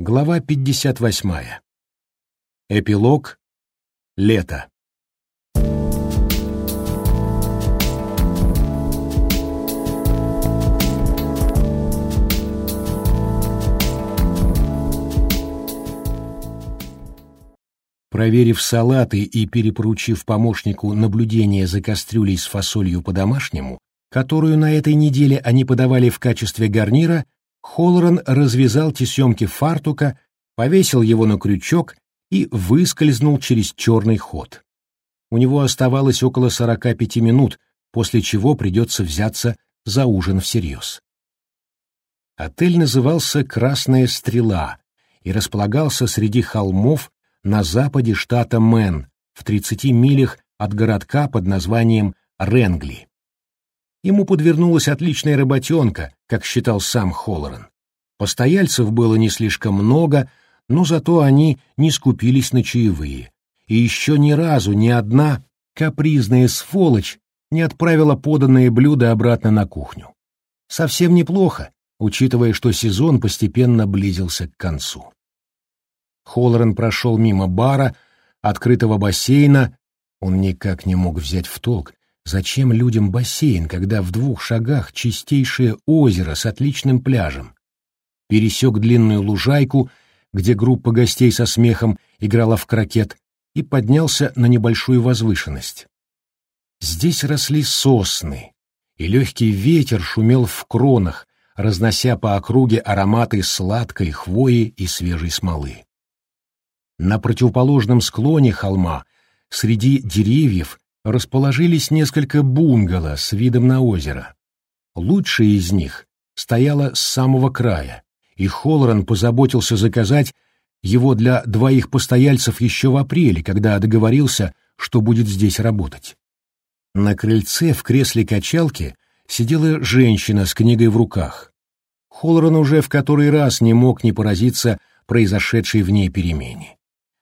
Глава 58. Эпилог. Лето. Проверив салаты и перепоручив помощнику наблюдение за кастрюлей с фасолью по-домашнему, которую на этой неделе они подавали в качестве гарнира, Холлоран развязал тесемки фартука, повесил его на крючок и выскользнул через черный ход. У него оставалось около сорока пяти минут, после чего придется взяться за ужин всерьез. Отель назывался «Красная стрела» и располагался среди холмов на западе штата Мэн, в 30 милях от городка под названием Ренгли. Ему подвернулась отличная работенка, как считал сам Холлоран. Постояльцев было не слишком много, но зато они не скупились на чаевые. И еще ни разу ни одна капризная сволочь не отправила поданные блюда обратно на кухню. Совсем неплохо, учитывая, что сезон постепенно близился к концу. Холлоран прошел мимо бара, открытого бассейна. Он никак не мог взять в толк, Зачем людям бассейн, когда в двух шагах чистейшее озеро с отличным пляжем? Пересек длинную лужайку, где группа гостей со смехом играла в крокет, и поднялся на небольшую возвышенность. Здесь росли сосны, и легкий ветер шумел в кронах, разнося по округе ароматы сладкой хвои и свежей смолы. На противоположном склоне холма, среди деревьев, расположились несколько бунгало с видом на озеро. Лучшее из них стояло с самого края, и Холлоран позаботился заказать его для двоих постояльцев еще в апреле, когда договорился, что будет здесь работать. На крыльце в кресле качалки сидела женщина с книгой в руках. Холлоран уже в который раз не мог не поразиться произошедшей в ней перемене.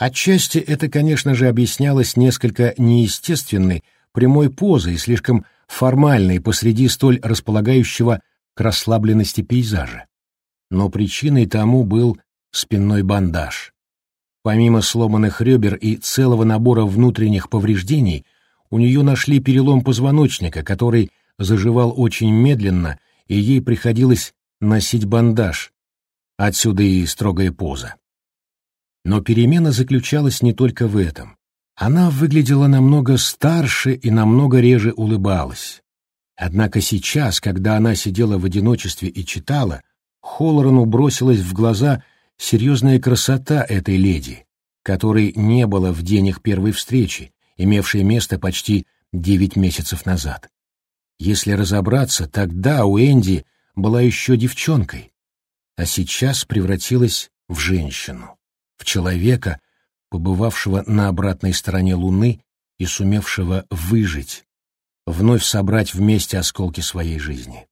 Отчасти это, конечно же, объяснялось несколько неестественной прямой позой, слишком формальной посреди столь располагающего к расслабленности пейзажа. Но причиной тому был спинной бандаж. Помимо сломанных ребер и целого набора внутренних повреждений, у нее нашли перелом позвоночника, который заживал очень медленно, и ей приходилось носить бандаж. Отсюда и строгая поза. Но перемена заключалась не только в этом. Она выглядела намного старше и намного реже улыбалась. Однако сейчас, когда она сидела в одиночестве и читала, Холлорану бросилась в глаза серьезная красота этой леди, которой не было в день их первой встречи, имевшей место почти девять месяцев назад. Если разобраться, тогда у Энди была еще девчонкой, а сейчас превратилась в женщину в человека, побывавшего на обратной стороне Луны и сумевшего выжить, вновь собрать вместе осколки своей жизни.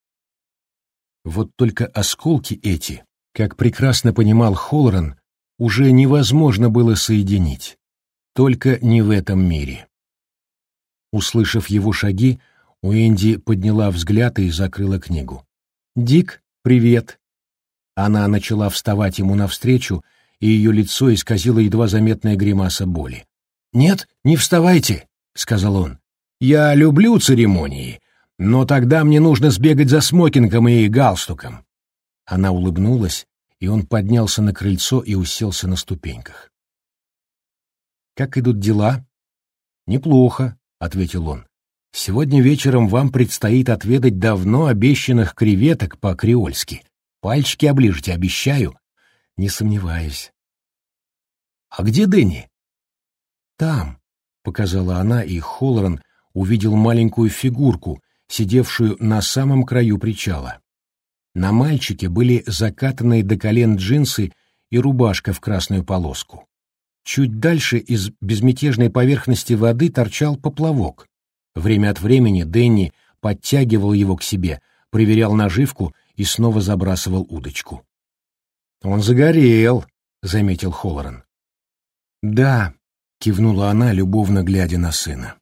Вот только осколки эти, как прекрасно понимал Холлоран, уже невозможно было соединить, только не в этом мире. Услышав его шаги, Уэнди подняла взгляд и закрыла книгу. «Дик, привет!» Она начала вставать ему навстречу, и ее лицо исказило едва заметная гримаса боли. «Нет, не вставайте», — сказал он. «Я люблю церемонии, но тогда мне нужно сбегать за смокингом и галстуком». Она улыбнулась, и он поднялся на крыльцо и уселся на ступеньках. «Как идут дела?» «Неплохо», — ответил он. «Сегодня вечером вам предстоит отведать давно обещанных креветок по-креольски. Пальчики оближете, обещаю. Не сомневаюсь. А где Дэнни? Там, показала она, и Холлоран увидел маленькую фигурку, сидевшую на самом краю причала. На мальчике были закатанные до колен джинсы и рубашка в красную полоску. Чуть дальше из безмятежной поверхности воды торчал поплавок. Время от времени Дэнни подтягивал его к себе, проверял наживку и снова забрасывал удочку. «Он загорел», — заметил Холлоран. «Да», — кивнула она, любовно глядя на сына.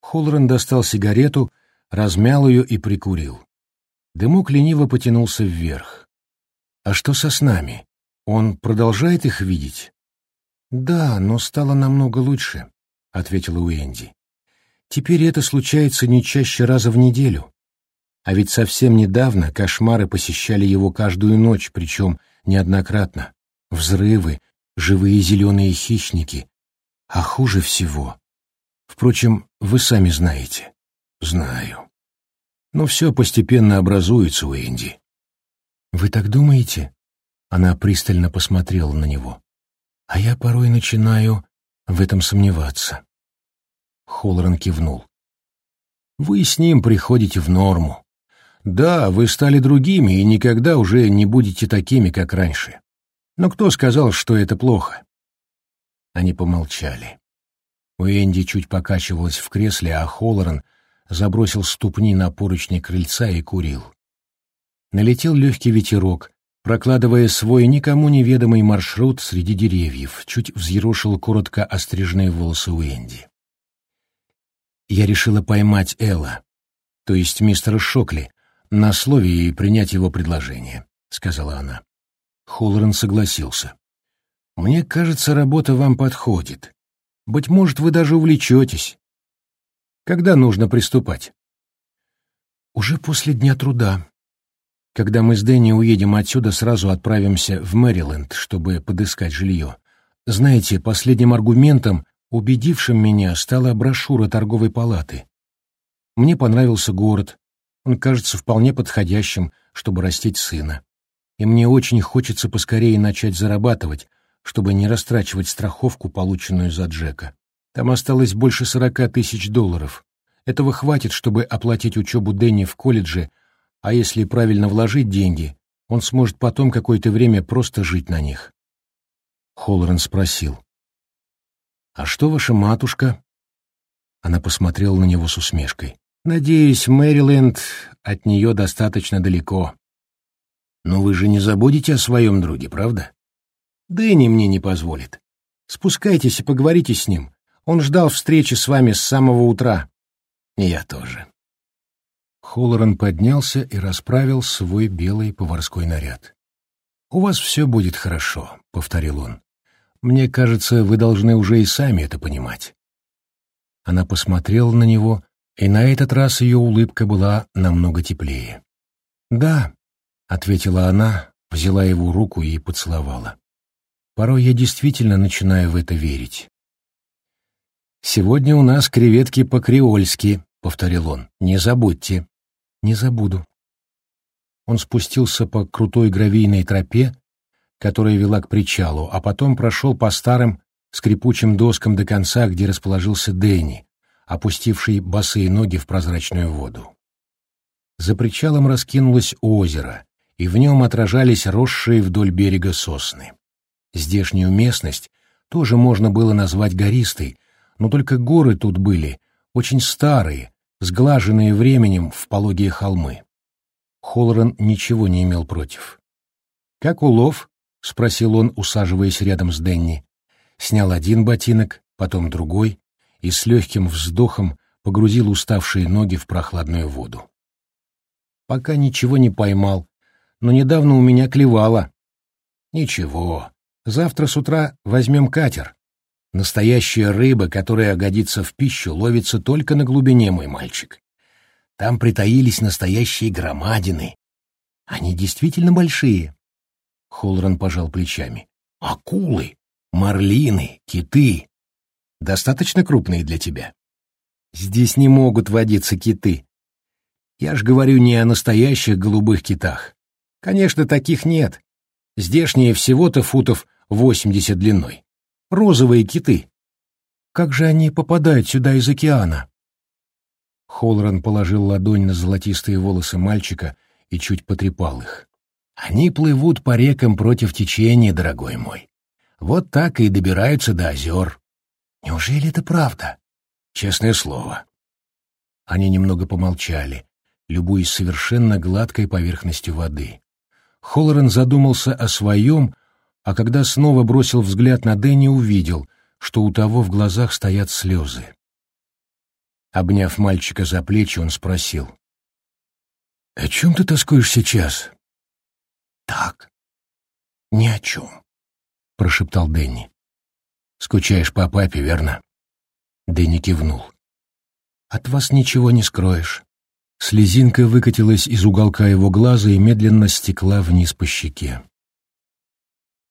Холлоран достал сигарету, размял ее и прикурил. Дымок лениво потянулся вверх. «А что со снами?» Он продолжает их видеть? Да, но стало намного лучше, ответила Уэнди. Теперь это случается не чаще раза в неделю. А ведь совсем недавно кошмары посещали его каждую ночь, причем неоднократно. Взрывы, живые зеленые хищники. А хуже всего... Впрочем, вы сами знаете. Знаю. Но все постепенно образуется, Уэнди. Вы так думаете? Она пристально посмотрела на него. А я порой начинаю в этом сомневаться. Холлоран кивнул. Вы с ним приходите в норму. Да, вы стали другими и никогда уже не будете такими, как раньше. Но кто сказал, что это плохо? Они помолчали. Уэнди чуть покачивалась в кресле, а Холлоран забросил ступни на поручни крыльца и курил. Налетел легкий ветерок, прокладывая свой никому неведомый маршрут среди деревьев, чуть взъерошил коротко остриженные волосы Уэнди. Я решила поймать Элла, то есть мистера Шокли, на слове и принять его предложение, — сказала она. Холлоран согласился. «Мне кажется, работа вам подходит. Быть может, вы даже увлечетесь. Когда нужно приступать?» «Уже после дня труда. Когда мы с Дэнни уедем отсюда, сразу отправимся в Мэриленд, чтобы подыскать жилье. Знаете, последним аргументом, убедившим меня, стала брошюра торговой палаты. Мне понравился город, он кажется вполне подходящим, чтобы растить сына. И мне очень хочется поскорее начать зарабатывать, чтобы не растрачивать страховку, полученную за Джека. Там осталось больше сорока тысяч долларов. Этого хватит, чтобы оплатить учебу Дэнни в колледже, а если правильно вложить деньги, он сможет потом какое-то время просто жить на них. Холлоран спросил. «А что ваша матушка?» Она посмотрела на него с усмешкой. Надеюсь, Мэриленд от нее достаточно далеко. Но вы же не забудете о своем друге, правда? Дэнни мне не позволит. Спускайтесь и поговорите с ним. Он ждал встречи с вами с самого утра. Я тоже. Холлоран поднялся и расправил свой белый поварской наряд. «У вас все будет хорошо», — повторил он. «Мне кажется, вы должны уже и сами это понимать». Она посмотрела на него, и на этот раз ее улыбка была намного теплее. «Да», — ответила она, взяла его руку и поцеловала. «Порой я действительно начинаю в это верить». «Сегодня у нас креветки по-креольски», — повторил он. «Не забудьте». «Не забуду». Он спустился по крутой гравийной тропе, которая вела к причалу, а потом прошел по старым скрипучим доскам до конца, где расположился Дэнни, опустивший босые ноги в прозрачную воду. За причалом раскинулось озеро, и в нем отражались росшие вдоль берега сосны. Здешнюю местность тоже можно было назвать гористой, но только горы тут были очень старые, сглаженные временем в пологие холмы. Холлоран ничего не имел против. «Как улов?» — спросил он, усаживаясь рядом с Денни. Снял один ботинок, потом другой, и с легким вздохом погрузил уставшие ноги в прохладную воду. Пока ничего не поймал, но недавно у меня клевало. Ничего, завтра с утра возьмем катер. Настоящая рыба, которая годится в пищу, ловится только на глубине, мой мальчик. Там притаились настоящие громадины. Они действительно большие. Холран пожал плечами. Акулы, марлины, киты, достаточно крупные для тебя. Здесь не могут водиться киты. Я ж говорю не о настоящих голубых китах. Конечно, таких нет. Здешние всего-то футов восемьдесят длиной. Розовые киты. Как же они попадают сюда из океана? Холран положил ладонь на золотистые волосы мальчика и чуть потрепал их. Они плывут по рекам против течения, дорогой мой. Вот так и добираются до озер. Неужели это правда? Честное слово. Они немного помолчали, любуясь совершенно гладкой поверхностью воды. Холлорен задумался о своем, а когда снова бросил взгляд на Дэнни, увидел, что у того в глазах стоят слезы. Обняв мальчика за плечи, он спросил. «О чем ты тоскуешь сейчас?» «Так». «Ни о чем», — прошептал Дэнни. «Скучаешь по папе, верно?» Дэнни кивнул. «От вас ничего не скроешь». Слезинка выкатилась из уголка его глаза и медленно стекла вниз по щеке.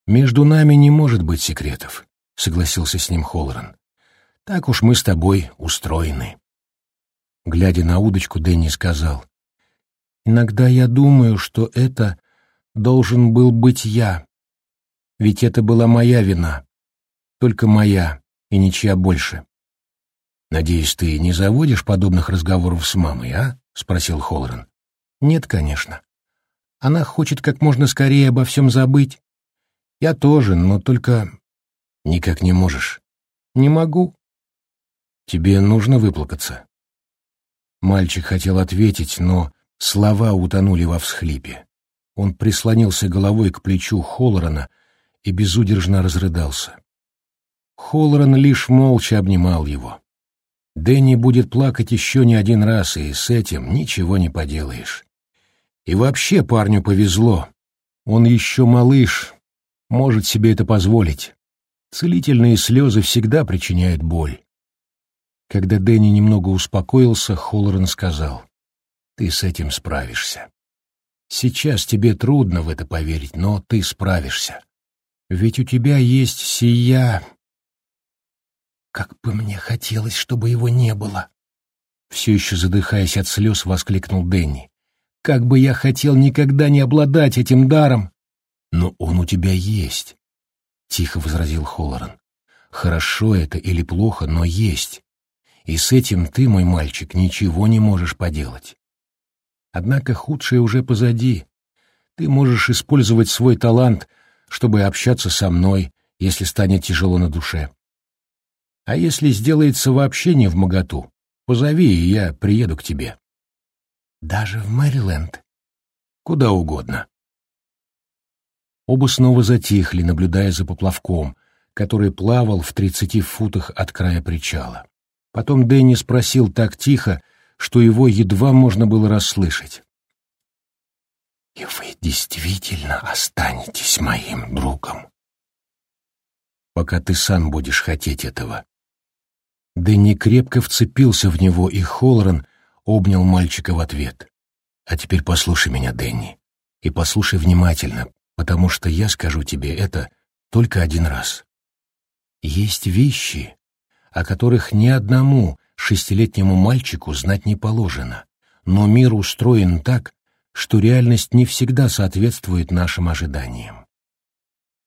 «Между нами не может быть секретов», — согласился с ним Холлоран. «Так уж мы с тобой устроены». Глядя на удочку, Дэнни сказал, «Иногда я думаю, что это должен был быть я. Ведь это была моя вина. Только моя и ничья больше». «Надеюсь, ты не заводишь подобных разговоров с мамой, а?» — спросил Холлоран. «Нет, конечно. Она хочет как можно скорее обо всем забыть. Я тоже, но только...» «Никак не можешь». «Не могу». «Тебе нужно выплакаться». Мальчик хотел ответить, но слова утонули во всхлипе. Он прислонился головой к плечу Холлорана и безудержно разрыдался. Холлоран лишь молча обнимал его. Дэнни будет плакать еще не один раз, и с этим ничего не поделаешь. И вообще парню повезло. Он еще малыш, может себе это позволить. Целительные слезы всегда причиняют боль. Когда Дэнни немного успокоился, Холлоран сказал, «Ты с этим справишься. Сейчас тебе трудно в это поверить, но ты справишься. Ведь у тебя есть сия как бы мне хотелось, чтобы его не было. Все еще задыхаясь от слез, воскликнул Дэнни. Как бы я хотел никогда не обладать этим даром. Но он у тебя есть, тихо возразил Холлоран. Хорошо это или плохо, но есть. И с этим ты, мой мальчик, ничего не можешь поделать. Однако худшее уже позади. Ты можешь использовать свой талант, чтобы общаться со мной, если станет тяжело на душе. А если сделается вообще не в моготу, позови, и я приеду к тебе. Даже в Мэриленд? Куда угодно. Оба снова затихли, наблюдая за поплавком, который плавал в тридцати футах от края причала. Потом Дэнни спросил так тихо, что его едва можно было расслышать. «И вы действительно останетесь моим другом?» «Пока ты сам будешь хотеть этого», Дэнни крепко вцепился в него, и Холлоран обнял мальчика в ответ. «А теперь послушай меня, Дэнни, и послушай внимательно, потому что я скажу тебе это только один раз. Есть вещи, о которых ни одному шестилетнему мальчику знать не положено, но мир устроен так, что реальность не всегда соответствует нашим ожиданиям.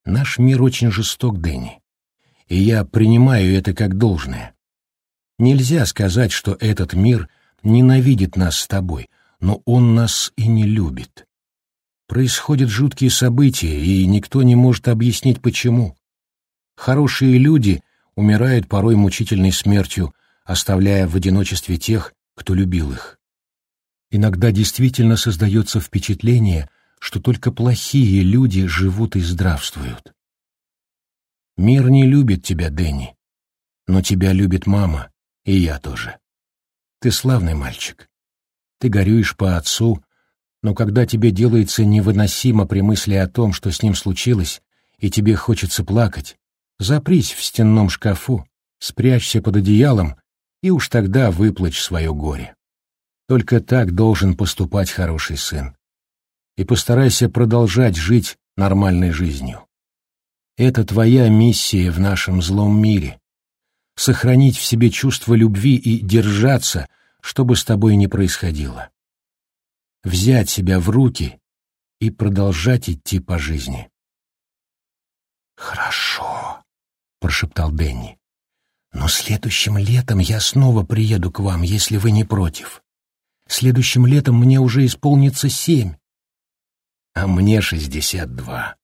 Наш мир очень жесток, Дэнни, и я принимаю это как должное. Нельзя сказать, что этот мир ненавидит нас с тобой, но он нас и не любит. Происходят жуткие события, и никто не может объяснить, почему. Хорошие люди умирают порой мучительной смертью, оставляя в одиночестве тех, кто любил их. Иногда действительно создается впечатление, что только плохие люди живут и здравствуют. Мир не любит тебя, Дэнни, но тебя любит мама, и я тоже. Ты славный мальчик. Ты горюешь по отцу, но когда тебе делается невыносимо при мысли о том, что с ним случилось, и тебе хочется плакать, запрись в стенном шкафу, спрячься под одеялом и уж тогда выплачь свое горе. Только так должен поступать хороший сын. И постарайся продолжать жить нормальной жизнью. Это твоя миссия в нашем злом мире сохранить в себе чувство любви и держаться, что бы с тобой ни происходило. Взять себя в руки и продолжать идти по жизни. «Хорошо», — прошептал Дэнни. «Но следующим летом я снова приеду к вам, если вы не против. Следующим летом мне уже исполнится семь, а мне шестьдесят два.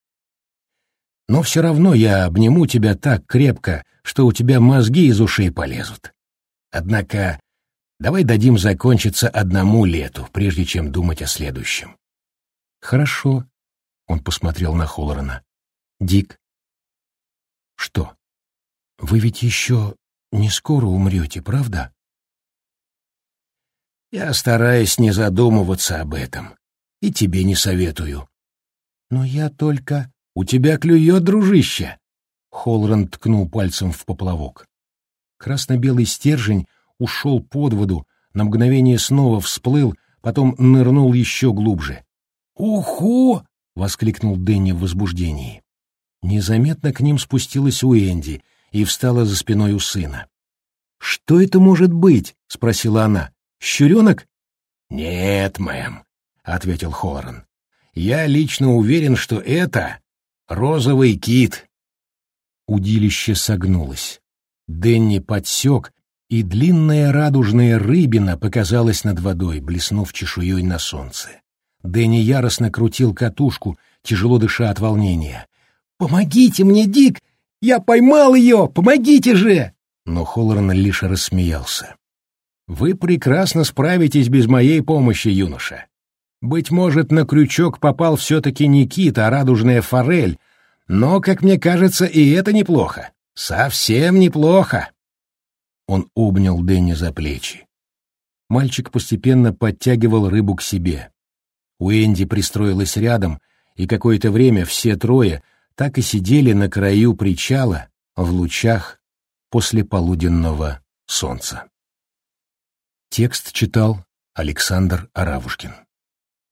Но все равно я обниму тебя так крепко, что у тебя мозги из ушей полезут. Однако давай дадим закончиться одному лету, прежде чем думать о следующем. Хорошо, он посмотрел на Холлорана. Дик. Что? Вы ведь еще не скоро умрете, правда? Я стараюсь не задумываться об этом, и тебе не советую. Но я только... «У тебя клюет, дружище!» Холланд ткнул пальцем в поплавок. Красно-белый стержень ушел под воду, на мгновение снова всплыл, потом нырнул еще глубже. «Уху!» — воскликнул Дэнни в возбуждении. Незаметно к ним спустилась Уэнди и встала за спиной у сына. «Что это может быть?» — спросила она. «Щуренок?» «Нет, мэм», — ответил Хорн. «Я лично уверен, что это розовый кит». Удилище согнулось. Дэнни подсек, и длинная радужная рыбина показалась над водой, блеснув чешуей на солнце. Дэнни яростно крутил катушку, тяжело дыша от волнения. «Помогите мне, Дик! Я поймал ее! Помогите же!» Но Холлоран лишь рассмеялся. «Вы прекрасно справитесь без моей помощи, юноша. Быть может, на крючок попал все-таки не кит, а радужная форель, но, как мне кажется, и это неплохо. Совсем неплохо!» Он обнял Дэнни за плечи. Мальчик постепенно подтягивал рыбу к себе. Уэнди пристроилась рядом, и какое-то время все трое так и сидели на краю причала в лучах после полуденного солнца. Текст читал Александр Аравушкин.